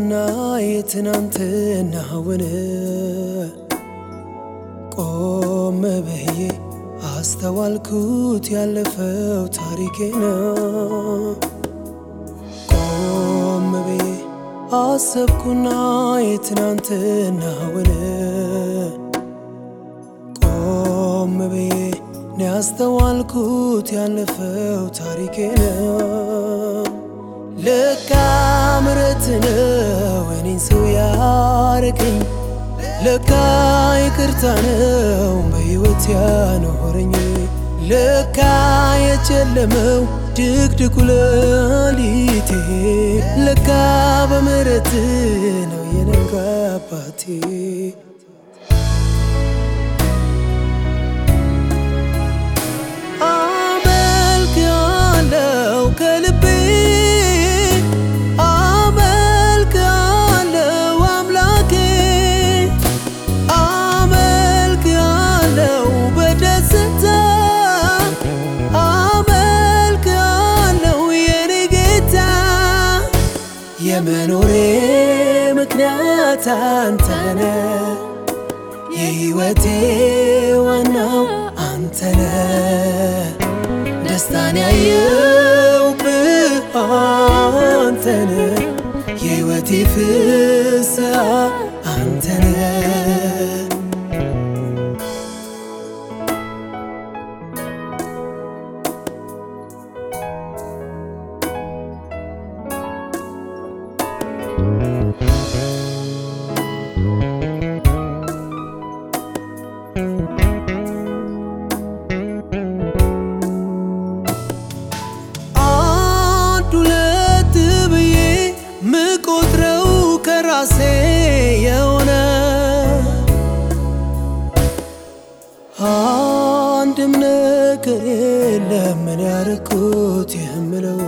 አሰብኩና የትናንትናውን ቆም ብዬ አስተዋልኩት ያለፈው ታሪኬ ነው። ቆም ብዬ አሰብኩና የትናንትናውን ቆም ብዬ ያስተዋልኩት ያለፈው ታሪኬ ነው። ለካ ይቅርታ ነው በሕይወት ያኖረኝ፣ ለካ የጨለመው ድቅድቁ ሌሊቴ ለካ በምሕረት ነው የነጋ አባቴ። የመኖሬ ምክንያት አንተነ የሕይወቴ ዋናው አንተነ ደስታን ያየውብህ አንተነ የሕይወቴ ፍስሐ ከራሴ የሆነ አንድም ነገር የለም ምን ያረኩት የምለው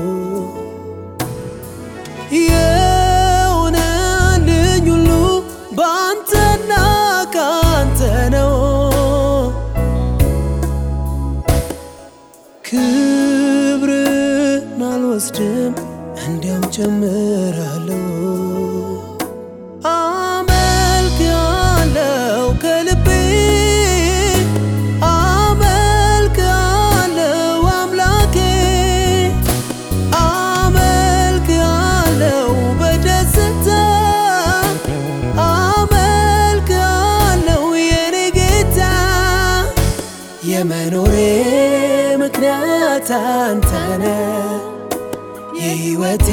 ሁሉ በአንተና ከአንተ ነው። ክብርን አልወስድም እንዲያም ጨምራለሁ። ምክንያት አንተነ የሕይወቴ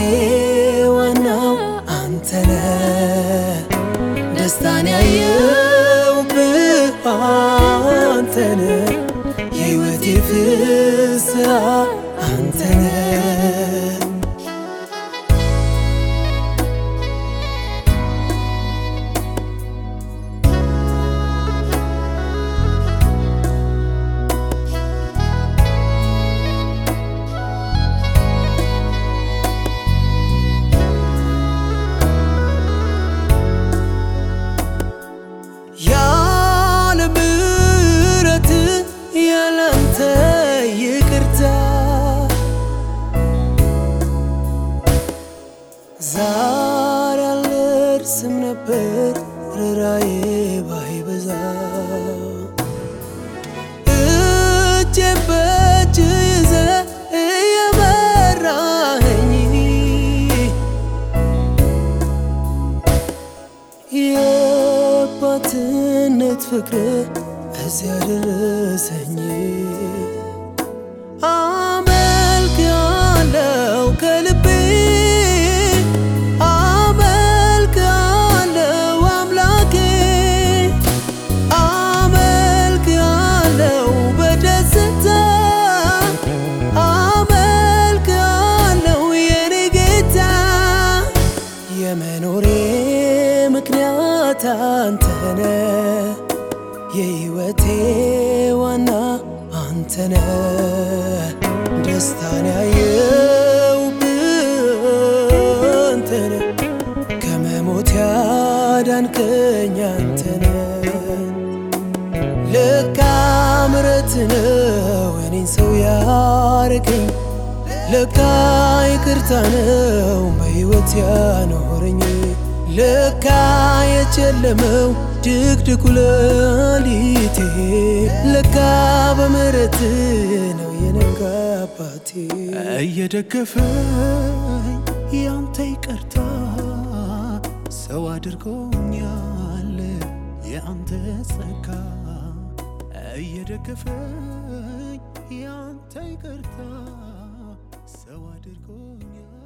ዋናው አንተነ ደስታን ያየውብህ ርራዬ ባይበዛ እጄን በእጅ ይዘህ እየመራኸኝ የአባትነት ፍቅር እዚያ ደረሰኝ። የሕይወቴ ዋና አንተነ ደስታን ያየውብህ አንተነ ከመሞት ያዳንከኝ አንተነ ለካ ምሕረት ነው እኔን ሰው ያረገኝ ለካ ይቅርታ ነው በሕይወት ያኖረኝ ለካ የጨለመው ድቅድቁ ሌሊቴ ለካ በምሕረት ነው የነጋ አባቴ እየደገፈኝ ያንተ ይቅርታ ሰው አድርጎኛል የአንተ ጸጋ። እየደገፈኝ ያንተ ይቅርታ ሰው አድርጎኛል